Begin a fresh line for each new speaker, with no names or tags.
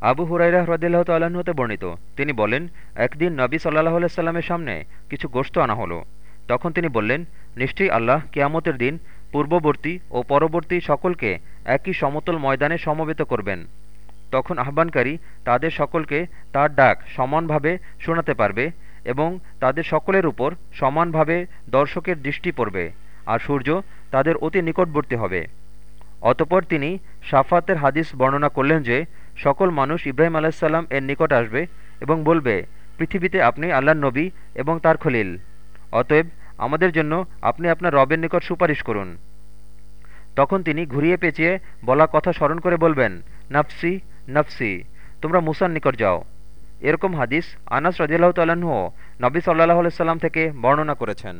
আবু হুরাইরা হ্রদিল্লাহ তাল্লাহতে বর্ণিত। তিনি বলেন, একদিন নবী সাল্লাহ সাল্লামের সামনে কিছু গোস্ত আনা হলো। তখন তিনি বললেন, নিশ্চয়ই আল্লাহ কেয়ামতের দিন পূর্ববর্তী ও পরবর্তী সকলকে একই সমতল ময়দানে সমবেত করবেন। তখন আহ্বানকারী তাদের সকলকে তার ডাক সমানভাবে শোনাতে পারবে এবং তাদের সকলের উপর সমানভাবে দর্শকের দৃষ্টি পড়বে আর সূর্য তাদের অতি নিকটবর্তী হবে। অতপর তিনি সাফাতের হাদিস বর্ণনা করলেন যে সকল মানুষ ইব্রাহিম আলাহিসাল্লাম এর নিকট আসবে এবং বলবে, পৃথিবীতে আপনি আল্লাহ নবী এবং তার খলিল। অতএব আমাদের জন্য আপনি আপনার রবের নিকট সুপারিশ করুন। তখন তিনি ঘুরিয়ে পেঁচিয়ে বলা কথা স্মরণ করে বলবেন, নাফসি, নফসি, তোমরা মুসার নিকট যাও। এরকম হাদিস আনাস রাজিয়াল্লাহ তাল্লাহ্ন নবী সাল্লাহ সাল্লাম থেকে বর্ণনা করেছেন।